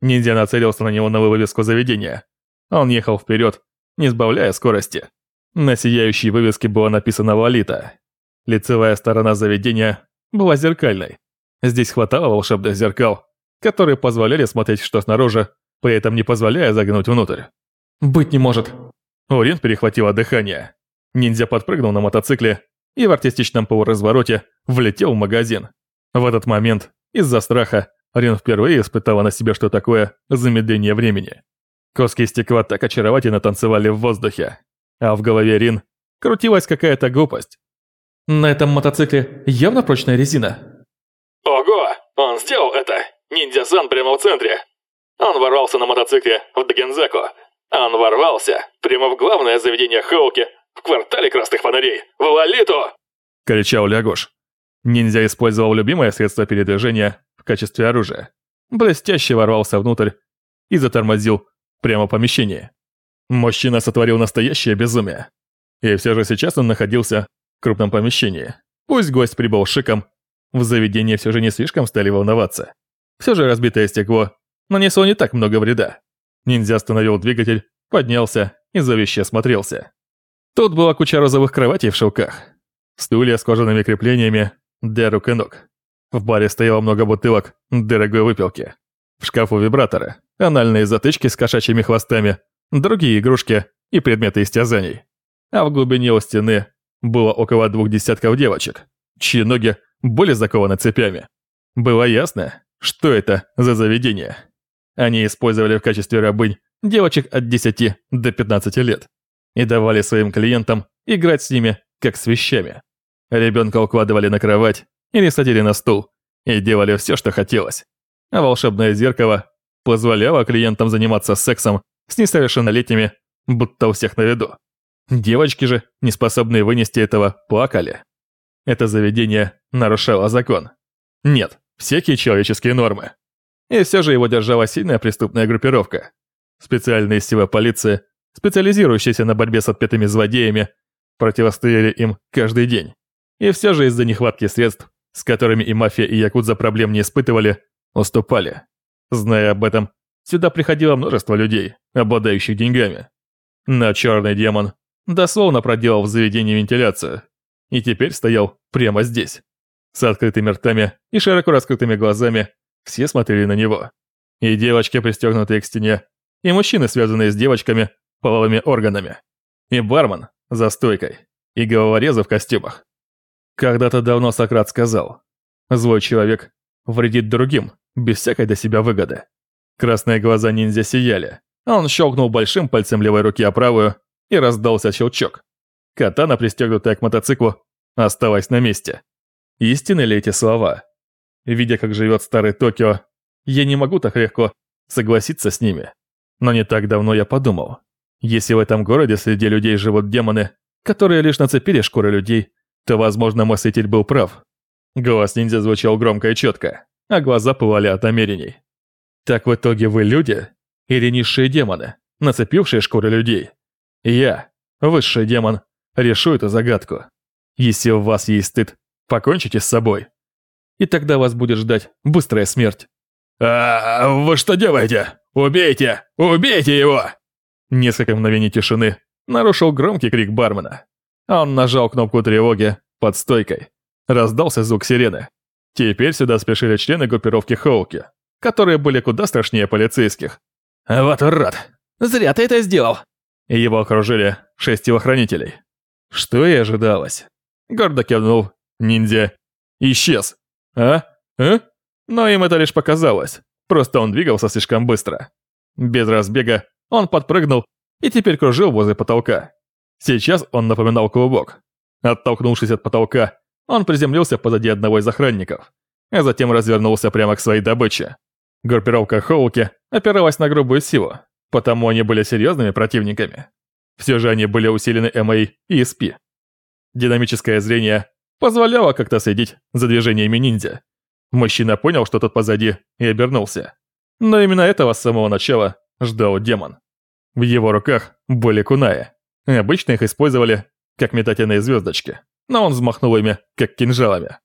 Ниндзя нацелился на него на вывеску заведения. Он ехал вперед, не сбавляя скорости. На сияющей вывеске было написано «Валита». Лицевая сторона заведения была зеркальной. Здесь хватало волшебных зеркал, которые позволяли смотреть что снаружи, при этом не позволяя заглянуть внутрь. «Быть не может». Урин перехватила дыхание. Ниндзя подпрыгнул на мотоцикле и в артистичном полуразвороте влетел в магазин. В этот момент, из-за страха, Рин впервые испытала на себе, что такое замедление времени. Коски стекла так очаровательно танцевали в воздухе, а в голове Рин крутилась какая-то глупость. На этом мотоцикле явно прочная резина. Ого, он сделал это! Ниндзя-сан прямо в центре. Он ворвался на мотоцикле в Дагензаку. Он ворвался прямо в главное заведение Хоуки в квартале красных фонарей, в Лолиту!» Кричал Лягуш. Ниндзя использовал любимое средство передвижения качестве оружия. Блестяще ворвался внутрь и затормозил прямо в помещении. Мужчина сотворил настоящее безумие. И все же сейчас он находился в крупном помещении. Пусть гость прибыл шиком, в заведении все же не слишком стали волноваться. Все же разбитое стекло нанесло не так много вреда. Ниндзя остановил двигатель, поднялся и зловеще осмотрелся. Тут была куча розовых кроватей в шелках, стулья с кожаными креплениями для рук и ног. В баре стояло много бутылок дорогой выпилки. В шкафу вибраторы, анальные затычки с кошачьими хвостами, другие игрушки и предметы истязаний. А в глубине у стены было около двух десятков девочек, чьи ноги были закованы цепями. Было ясно, что это за заведение. Они использовали в качестве рабынь девочек от 10 до 15 лет и давали своим клиентам играть с ними, как с вещами. Ребенка укладывали на кровать или садили на стул и делали все, что хотелось. А волшебное зеркало позволяло клиентам заниматься сексом с несовершеннолетними, будто у всех на виду. Девочки же, не способные вынести этого, плакали. Это заведение нарушало закон. Нет, всякие человеческие нормы. И все же его держала сильная преступная группировка. Специальные силы полиции специализирующиеся на борьбе с отпетыми злодеями, противостояли им каждый день. И все же из-за нехватки средств, с которыми и мафия, и якудза проблем не испытывали, уступали. Зная об этом, сюда приходило множество людей, обладающих деньгами. Но черный демон дословно проделал в заведении вентиляцию и теперь стоял прямо здесь. С открытыми ртами и широко раскрытыми глазами все смотрели на него. И девочки, пристегнутые к стене, и мужчины, связанные с девочками, половыми органами. И бармен за стойкой. И головорезы в костюмах. Когда-то давно Сократ сказал, «Злой человек вредит другим, без всякой до себя выгоды». Красные глаза ниндзя сияли. Он щелкнул большим пальцем левой руки о правую, и раздался щелчок. Катана, пристегнутая к мотоциклу, осталась на месте. Истинны ли эти слова? Видя, как живет старый Токио, я не могу так легко согласиться с ними. Но не так давно я подумал, если в этом городе среди людей живут демоны, которые лишь нацепили шкуры людей, то, возможно, мой святитель был прав. Голос ниндзя звучал громко и четко, а глаза пылали от намерений. Так в итоге вы люди или низшие демоны, нацепившие шкуры людей? Я, высший демон, решу эту загадку. Если у вас есть стыд, покончите с собой. И тогда вас будет ждать быстрая смерть. «А вы что делаете? Убейте! Убейте его!» Несколько мгновений тишины нарушил громкий крик бармена. Он нажал кнопку тревоги под стойкой. Раздался звук сирены. Теперь сюда спешили члены группировки Хоуки, которые были куда страшнее полицейских. «Вот урод! Зря ты это сделал!» Его окружили шесть телохранителей. Что и ожидалось. Гордо кивнул. Ниндзя. Исчез. А? А? Но им это лишь показалось. Просто он двигался слишком быстро. Без разбега он подпрыгнул и теперь кружил возле потолка. Сейчас он напоминал клубок. Оттолкнувшись от потолка, он приземлился позади одного из охранников, а затем развернулся прямо к своей добыче. Группировка Хоуки опиралась на грубую силу, потому они были серьезными противниками. Все же они были усилены МА и СП. Динамическое зрение позволяло как-то следить за движениями ниндзя. Мужчина понял, что тот позади, и обернулся. Но именно этого с самого начала ждал демон. В его руках были кунаи. Обычно их использовали как метательные звездочки, но он взмахнул ими, как кинжалами.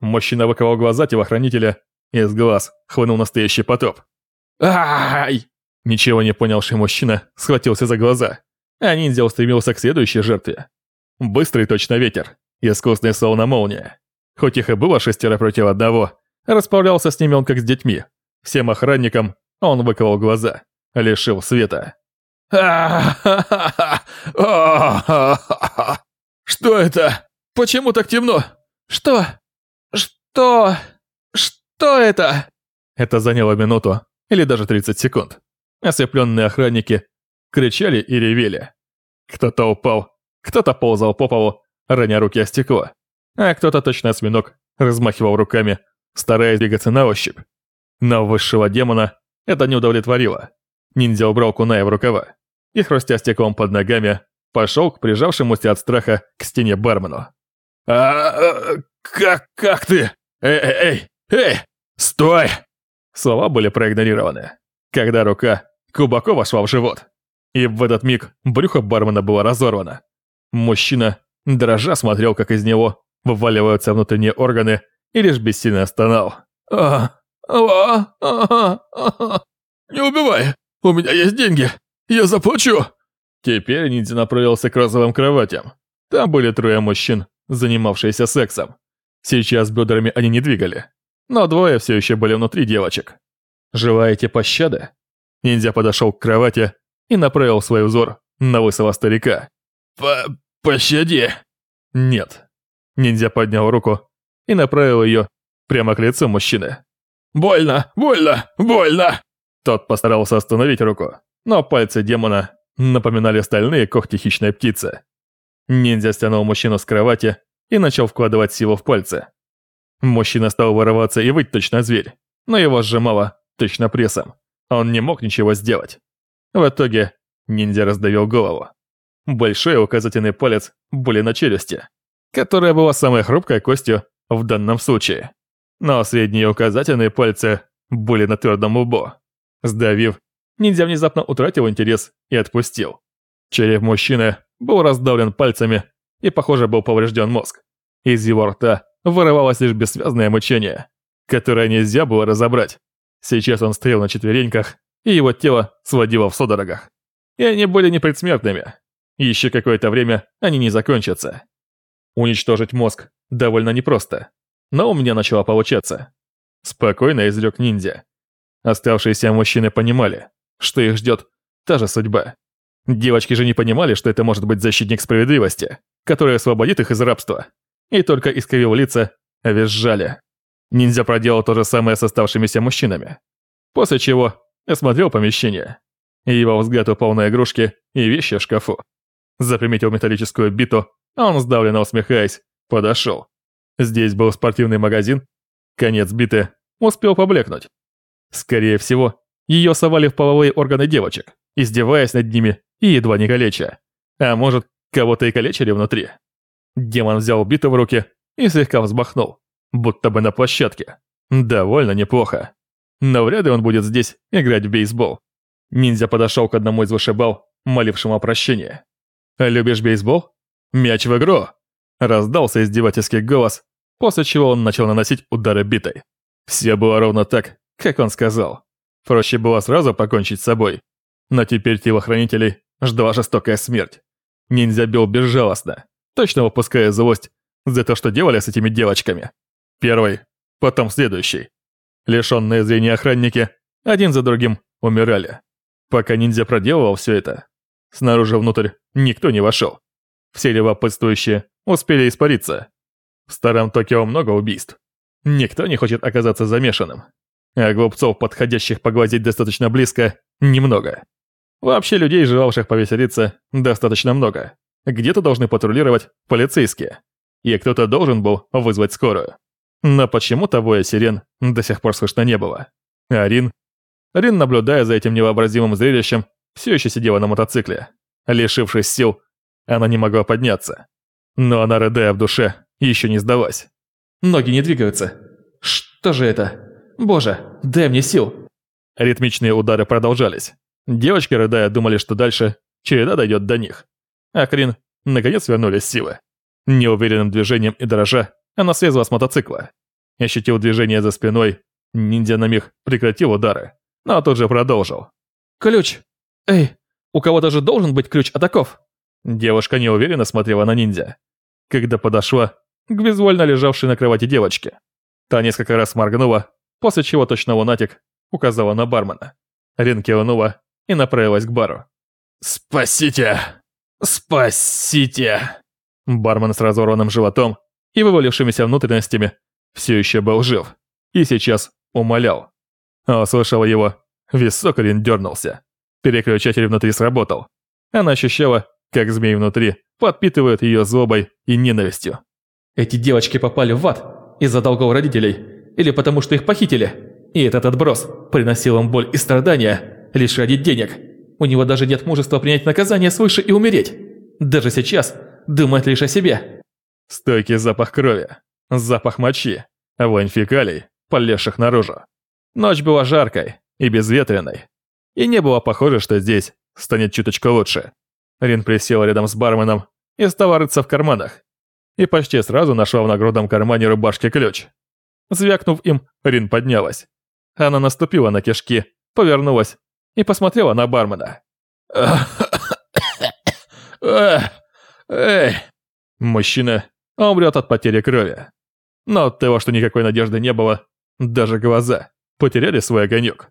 Мужчина выковал глаза телохранителя, и из глаз хлынул настоящий потоп. Ай! Ничего не понявший мужчина схватился за глаза, а ниндзя устремился к следующей жертве. Быстрый точно ветер, искусный словно молния. Хоть их и было шестеро против одного, расправлялся с ними он как с детьми. Всем охранникам он выколол глаза, лишил света. Что это? Почему так темно? Что? Что? Что это? Это заняло минуту или даже 30 секунд. Ослепленные охранники кричали и ревели. Кто-то упал, кто-то ползал по полу, роня руки о стекло, а кто-то точно осьминог размахивал руками, стараясь двигаться на ощупь. Но высшего демона это не удовлетворило. Ниндзя убрал куная в рукава и, хрустя стеклом под ногами, пошел к прижавшемуся от страха к стене бармену. «А, как, как ты? Эй, эй, эй, эй, стой!» Слова были проигнорированы, когда рука глубоко вошла в живот. И в этот миг брюхо бармена было разорвано. Мужчина, дрожа, смотрел, как из него вываливаются внутренние органы, и лишь бессильно стонал. «А, а, а, а, не убивай, у меня есть деньги, я заплачу!» Теперь ниндзя направился к розовым кроватям. Там были трое мужчин, занимавшиеся сексом. Сейчас бедрами они не двигали, но двое все еще были внутри девочек. «Желаете пощады?» Ниндзя подошел к кровати и направил свой взор на лысого старика. «По... пощади!» «Нет». Ниндзя поднял руку и направил ее прямо к лицу мужчины. «Больно! Больно! Больно!» Тот постарался остановить руку, но пальцы демона напоминали стальные когти хищной птицы. Ниндзя стянул мужчину с кровати и начал вкладывать силу в пальцы. Мужчина стал вырываться и выть точно зверь, но его сжимало точно прессом. Он не мог ничего сделать. В итоге ниндзя раздавил голову. Большой указательный палец были на челюсти, которая была самой хрупкой костью в данном случае. Но средние указательные пальцы были на твердом лбу. Сдавив, ниндзя внезапно утратил интерес и отпустил. Череп мужчины был раздавлен пальцами и, похоже, был поврежден мозг. Из его рта вырывалось лишь бессвязное мучение, которое нельзя было разобрать. Сейчас он стоял на четвереньках, и его тело сводило в судорогах. И они были не предсмертными. Еще какое-то время они не закончатся. Уничтожить мозг довольно непросто, но у меня начало получаться. Спокойно изрек ниндзя. Оставшиеся мужчины понимали, что их ждет та же судьба. Девочки же не понимали, что это может быть защитник справедливости, который освободит их из рабства. И только искривил лица, визжали. Ниндзя проделал то же самое с оставшимися мужчинами. После чего осмотрел помещение. Его взгляд упал на игрушки и вещи в шкафу. Заприметил металлическую биту, а он, сдавленно усмехаясь, подошел. Здесь был спортивный магазин. Конец биты успел поблекнуть. Скорее всего, ее совали в половые органы девочек, издеваясь над ними и едва не калеча. А может, кого-то и калечили внутри. Демон взял биту в руки и слегка взмахнул будто бы на площадке. Довольно неплохо. Но вряд ли он будет здесь играть в бейсбол. Ниндзя подошел к одному из вышибал, молившему о прощении. «Любишь бейсбол? Мяч в игру!» Раздался издевательский голос, после чего он начал наносить удары битой. Все было ровно так, как он сказал. Проще было сразу покончить с собой. Но теперь телохранителей ждала жестокая смерть. Ниндзя бил безжалостно, точно выпуская злость за то, что делали с этими девочками. Первый, потом следующий. Лишенные зрения охранники один за другим умирали. Пока ниндзя проделывал все это, снаружи внутрь никто не вошел. Все любопытствующие успели испариться. В старом Токио много убийств. Никто не хочет оказаться замешанным. А глупцов, подходящих поглазеть достаточно близко, немного. Вообще людей, желавших повеселиться, достаточно много. Где-то должны патрулировать полицейские. И кто-то должен был вызвать скорую. Но почему-то воя сирен до сих пор слышно не было. А Рин? Рин, наблюдая за этим невообразимым зрелищем, все еще сидела на мотоцикле. Лишившись сил, она не могла подняться. Но она, рыдая в душе, еще не сдалась. Ноги не двигаются. Что же это? Боже, дай мне сил. Ритмичные удары продолжались. Девочки, рыдая, думали, что дальше череда дойдет до них. А Крин, наконец, вернулись силы. Неуверенным движением и дрожа, она слезла с мотоцикла. Ощутил движение за спиной. Ниндзя на миг прекратил удары, но тут же продолжил. «Ключ! Эй, у кого-то же должен быть ключ от оков!» Девушка неуверенно смотрела на ниндзя. Когда подошла к безвольно лежавшей на кровати девочке. Та несколько раз моргнула, после чего точно лунатик указала на бармена. Рин кивнула и направилась к бару. «Спасите! Спасите!» Бармен с разорванным животом и вывалившимися внутренностями все еще был жив и сейчас умолял. А услышала его, висок Рин дернулся. Переключатель внутри сработал. Она ощущала, как змеи внутри подпитывают ее злобой и ненавистью. Эти девочки попали в ад из-за долгов родителей или потому что их похитили. И этот отброс приносил им боль и страдания лишь ради денег. У него даже нет мужества принять наказание свыше и умереть. Даже сейчас думает лишь о себе. Стойкий запах крови, запах мочи, вонь фекалий, полезших наружу. Ночь была жаркой и безветренной. И не было похоже, что здесь станет чуточку лучше. Рин присел рядом с барменом и стал рыться в карманах. И почти сразу нашла в нагрудном кармане рубашки ключ. Звякнув им, Рин поднялась. Она наступила на кишки, повернулась и посмотрела на бармена. Мужчина умрет от потери крови. Но от того, что никакой надежды не было, даже глаза потеряли свой огонек.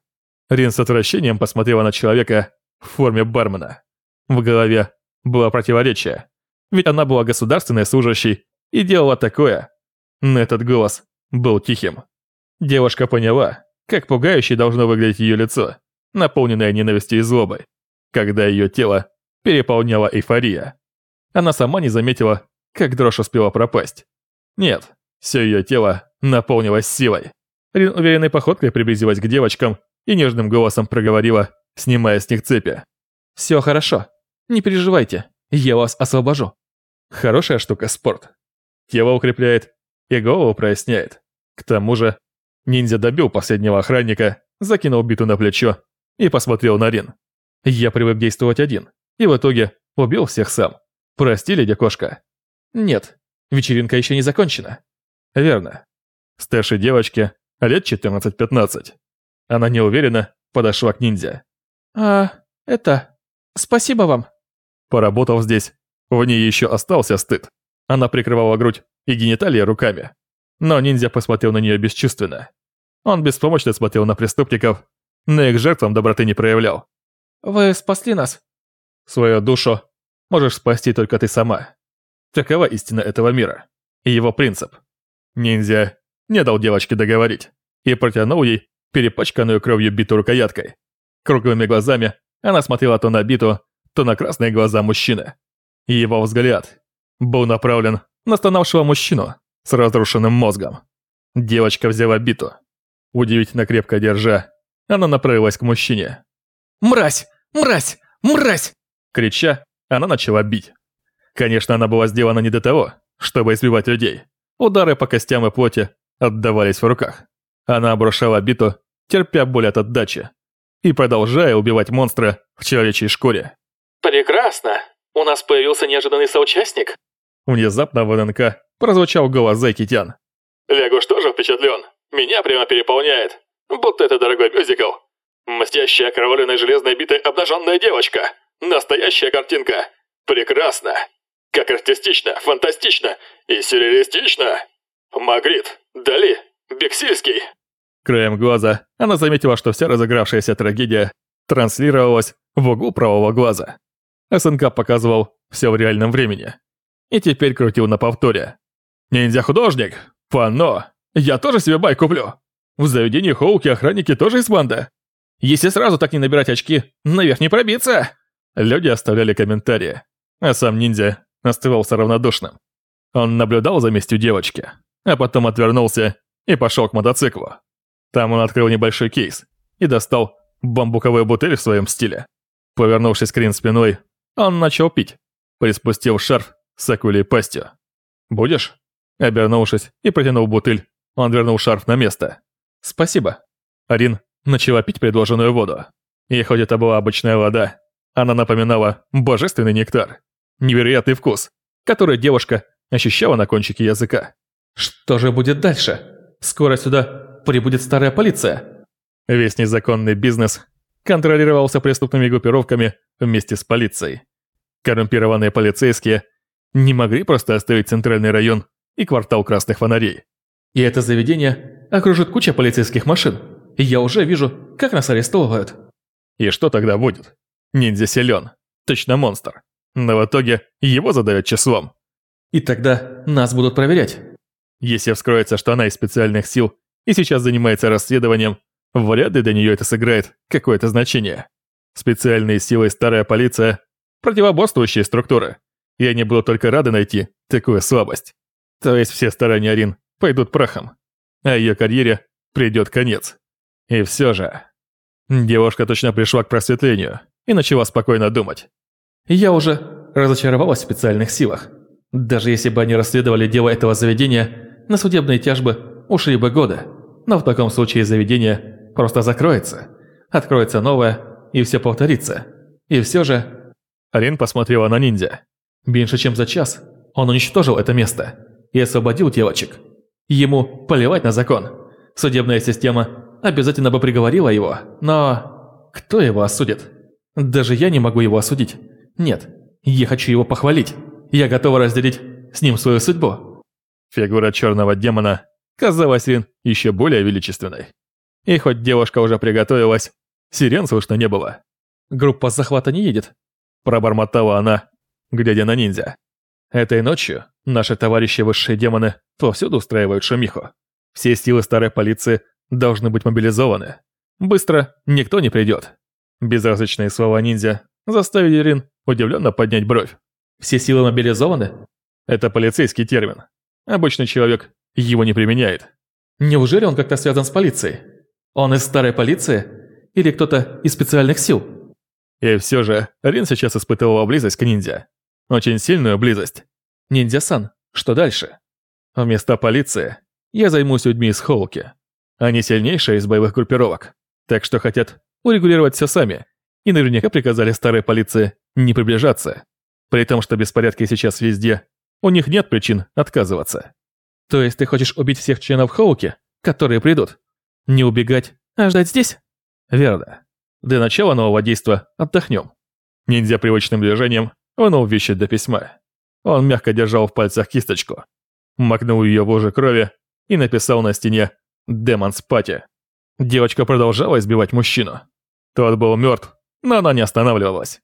Рин с отвращением посмотрела на человека в форме бармена. В голове было противоречие, ведь она была государственной служащей и делала такое. Но этот голос был тихим. Девушка поняла, как пугающе должно выглядеть ее лицо, наполненное ненавистью и злобой, когда ее тело переполняла эйфория. Она сама не заметила, как дрожь успела пропасть. Нет, все ее тело наполнилось силой. Рин уверенной походкой приблизилась к девочкам и нежным голосом проговорила, снимая с них цепи. «Все хорошо. Не переживайте. Я вас освобожу». Хорошая штука спорт. Тело укрепляет и голову проясняет. К тому же, ниндзя добил последнего охранника, закинул биту на плечо и посмотрел на Рин. Я привык действовать один, и в итоге убил всех сам. Прости, леди кошка. Нет, вечеринка еще не закончена. Верно. Старшей девочке лет 14-15. Она неуверенно подошла к ниндзя. «А, это... Спасибо вам». Поработав здесь, в ней еще остался стыд. Она прикрывала грудь и гениталии руками. Но ниндзя посмотрел на нее бесчувственно. Он беспомощно смотрел на преступников, но их жертвам доброты не проявлял. «Вы спасли нас». Свою душу можешь спасти только ты сама. Такова истина этого мира. И его принцип. Ниндзя не дал девочке договорить и протянул ей перепачканную кровью биту рукояткой. Круглыми глазами она смотрела то на биту, то на красные глаза мужчины. Его взгляд был направлен на стонавшего мужчину с разрушенным мозгом. Девочка взяла биту. Удивительно крепко держа, она направилась к мужчине. «Мразь! Мразь! Мразь!» Крича, она начала бить. Конечно, она была сделана не для того, чтобы избивать людей. Удары по костям и плоти отдавались в руках. Она обрушала биту, терпя боль от отдачи, и продолжая убивать монстра в человечьей шкуре. «Прекрасно! У нас появился неожиданный соучастник!» Внезапно в ННК прозвучал голос Зайкитян. Лягуш тоже впечатлен. Меня прямо переполняет. Будто это дорогой мюзикл. Мстящая окровавленной железной битой обнаженная девочка. Настоящая картинка. Прекрасно. Как артистично, фантастично и сюрреалистично. Магрит, Дали, Бексильский. Краем глаза она заметила, что вся разыгравшаяся трагедия транслировалась в углу правого глаза. СНК показывал все в реальном времени. И теперь крутил на повторе. «Ниндзя-художник! Панно! Я тоже себе бай куплю! В заведении Хоуки охранники тоже из банды! Если сразу так не набирать очки, наверх не пробиться!» Люди оставляли комментарии, а сам ниндзя оставался равнодушным. Он наблюдал за местью девочки, а потом отвернулся и пошел к мотоциклу. Там он открыл небольшой кейс и достал бамбуковую бутыль в своем стиле. Повернувшись к Рин спиной, он начал пить, приспустил шарф с акулей пастью. «Будешь?» Обернувшись и протянул бутыль, он вернул шарф на место. «Спасибо». Рин начала пить предложенную воду. И хоть это была обычная вода, она напоминала божественный нектар. Невероятный вкус, который девушка ощущала на кончике языка. «Что же будет дальше? Скоро сюда прибудет старая полиция?» Весь незаконный бизнес контролировался преступными группировками вместе с полицией. Коррумпированные полицейские не могли просто оставить центральный район и квартал красных фонарей. И это заведение окружит куча полицейских машин. И я уже вижу, как нас арестовывают. И что тогда будет? Ниндзя силен, точно монстр. Но в итоге его задавят числом. И тогда нас будут проверять. Если вскроется, что она из специальных сил и сейчас занимается расследованием, вряд ли для нее это сыграет какое-то значение. Специальные силы и старая полиция – противоборствующие структуры, и они будут только рады найти такую слабость. То есть все старания Арин пойдут прахом, а ее карьере придет конец. И все же... Девушка точно пришла к просветлению и начала спокойно думать. Я уже разочаровалась в специальных силах. Даже если бы они расследовали дело этого заведения, на судебные тяжбы ушли бы годы. Но в таком случае заведение просто закроется. Откроется новое, и все повторится. И все же... Арин посмотрела на ниндзя. Меньше чем за час он уничтожил это место и освободил девочек. Ему плевать на закон. Судебная система обязательно бы приговорила его, но... Кто его осудит? Даже я не могу его осудить. Нет, я хочу его похвалить. Я готова разделить с ним свою судьбу. Фигура черного демона казалась Рин еще более величественной. И хоть девушка уже приготовилась, сирен слышно не было. «Группа захвата не едет», – пробормотала она, глядя на ниндзя. Этой ночью наши товарищи высшие демоны повсюду устраивают шумиху. Все силы старой полиции должны быть мобилизованы. Быстро никто не придет. Безразличные слова ниндзя заставили Рин удивленно поднять бровь. Все силы мобилизованы? Это полицейский термин. Обычный человек его не применяет. Неужели он как-то связан с полицией? Он из старой полиции? Или кто-то из специальных сил? И все же, Рин сейчас испытывала близость к ниндзя. Очень сильную близость. Ниндзя-сан, что дальше? Вместо полиции я займусь людьми из Холки. Они сильнейшие из боевых группировок, так что хотят урегулировать все сами, и наверняка приказали старой полиции не приближаться. При том, что беспорядки сейчас везде, у них нет причин отказываться. То есть ты хочешь убить всех членов Хоуки, которые придут? Не убегать, а ждать здесь? Верно. Для начала нового действа отдохнем. Ниндзя привычным движением вынул вещи для письма. Он мягко держал в пальцах кисточку, макнул ее в луже крови и написал на стене «Демонс Пати». Девочка продолжала избивать мужчину. Тот был мертв, но она не останавливалась.